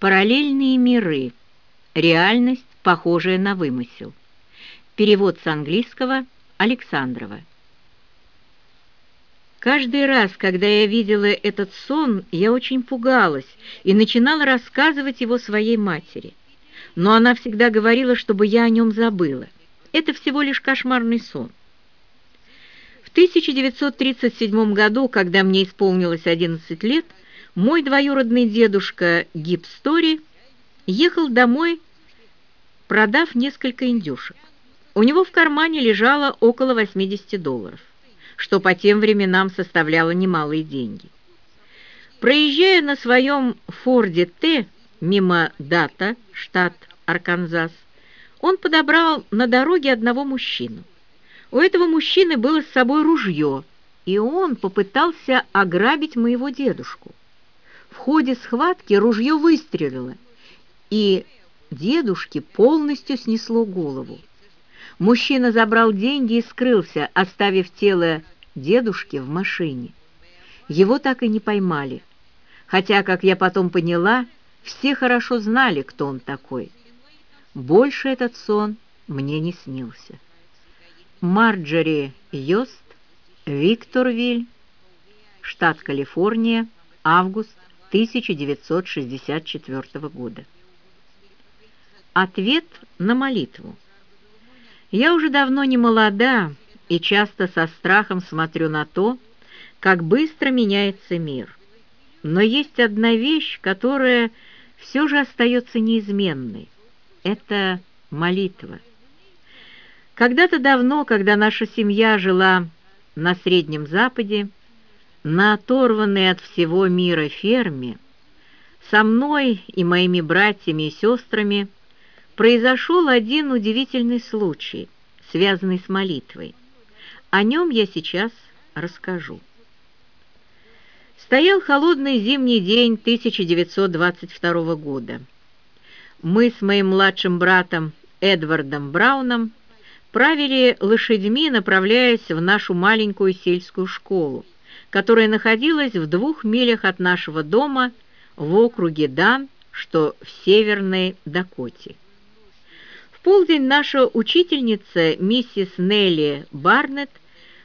Параллельные миры. Реальность, похожая на вымысел. Перевод с английского Александрова. Каждый раз, когда я видела этот сон, я очень пугалась и начинала рассказывать его своей матери. Но она всегда говорила, чтобы я о нем забыла. Это всего лишь кошмарный сон. В 1937 году, когда мне исполнилось 11 лет, мой двоюродный дедушка Гипстори ехал домой, продав несколько индюшек. У него в кармане лежало около 80 долларов, что по тем временам составляло немалые деньги. Проезжая на своем Форде Т мимо Дата, штат Арканзас, он подобрал на дороге одного мужчину. У этого мужчины было с собой ружье, и он попытался ограбить моего дедушку. В ходе схватки ружье выстрелило, и дедушке полностью снесло голову. Мужчина забрал деньги и скрылся, оставив тело дедушки в машине. Его так и не поймали, хотя, как я потом поняла, все хорошо знали, кто он такой. Больше этот сон мне не снился. Марджори Йост, Викторвиль, штат Калифорния, август 1964 года. Ответ на молитву. Я уже давно не молода и часто со страхом смотрю на то, как быстро меняется мир. Но есть одна вещь, которая все же остается неизменной. Это молитва. Когда-то давно, когда наша семья жила на Среднем Западе, на оторванной от всего мира ферме, со мной и моими братьями и сестрами произошел один удивительный случай, связанный с молитвой. О нем я сейчас расскажу. Стоял холодный зимний день 1922 года. Мы с моим младшим братом Эдвардом Брауном правили лошадьми, направляясь в нашу маленькую сельскую школу, которая находилась в двух милях от нашего дома в округе Дан, что в Северной Дакоте. В полдень наша учительница, миссис Нелли Барнетт,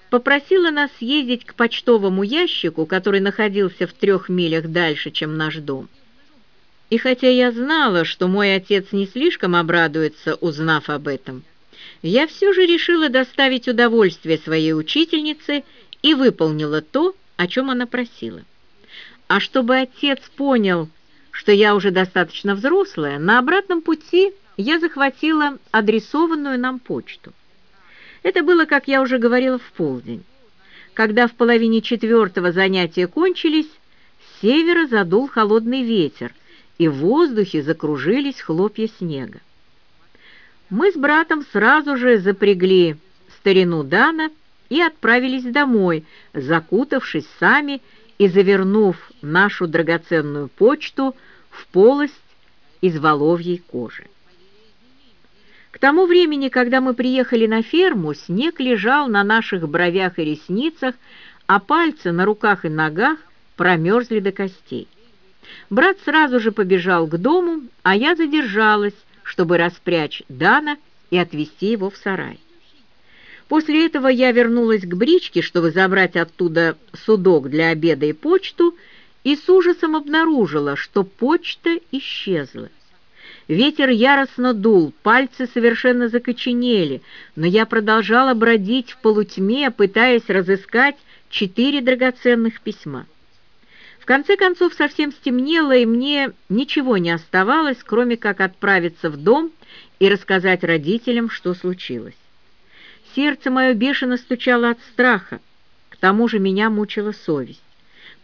попросила нас съездить к почтовому ящику, который находился в трех милях дальше, чем наш дом. И хотя я знала, что мой отец не слишком обрадуется, узнав об этом, я все же решила доставить удовольствие своей учительнице и выполнила то, о чем она просила. А чтобы отец понял, что я уже достаточно взрослая, на обратном пути я захватила адресованную нам почту. Это было, как я уже говорила, в полдень. Когда в половине четвертого занятия кончились, с севера задул холодный ветер, и в воздухе закружились хлопья снега. Мы с братом сразу же запрягли старину Дана и отправились домой, закутавшись сами и завернув нашу драгоценную почту в полость из воловьей кожи. К тому времени, когда мы приехали на ферму, снег лежал на наших бровях и ресницах, а пальцы на руках и ногах промерзли до костей. Брат сразу же побежал к дому, а я задержалась, чтобы распрячь Дана и отвезти его в сарай. После этого я вернулась к бричке, чтобы забрать оттуда судок для обеда и почту, и с ужасом обнаружила, что почта исчезла. Ветер яростно дул, пальцы совершенно закоченели, но я продолжала бродить в полутьме, пытаясь разыскать четыре драгоценных письма. В конце концов совсем стемнело, и мне ничего не оставалось, кроме как отправиться в дом и рассказать родителям, что случилось. Сердце мое бешено стучало от страха, к тому же меня мучила совесть.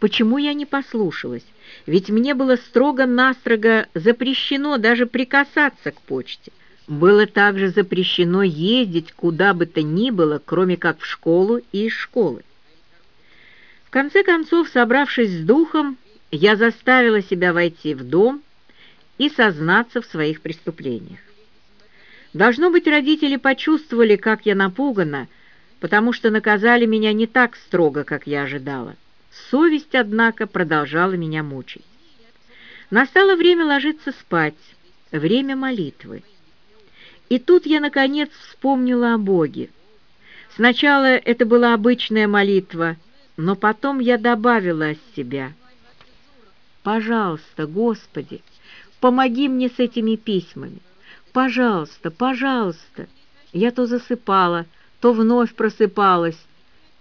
Почему я не послушалась? Ведь мне было строго-настрого запрещено даже прикасаться к почте. Было также запрещено ездить куда бы то ни было, кроме как в школу и из школы. В конце концов, собравшись с духом, я заставила себя войти в дом и сознаться в своих преступлениях. Должно быть, родители почувствовали, как я напугана, потому что наказали меня не так строго, как я ожидала. Совесть, однако, продолжала меня мучить. Настало время ложиться спать, время молитвы. И тут я, наконец, вспомнила о Боге. Сначала это была обычная молитва, но потом я добавила от себя. «Пожалуйста, Господи, помоги мне с этими письмами. Пожалуйста, пожалуйста». Я то засыпала, то вновь просыпалась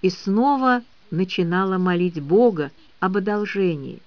и снова начинала молить Бога об одолжении.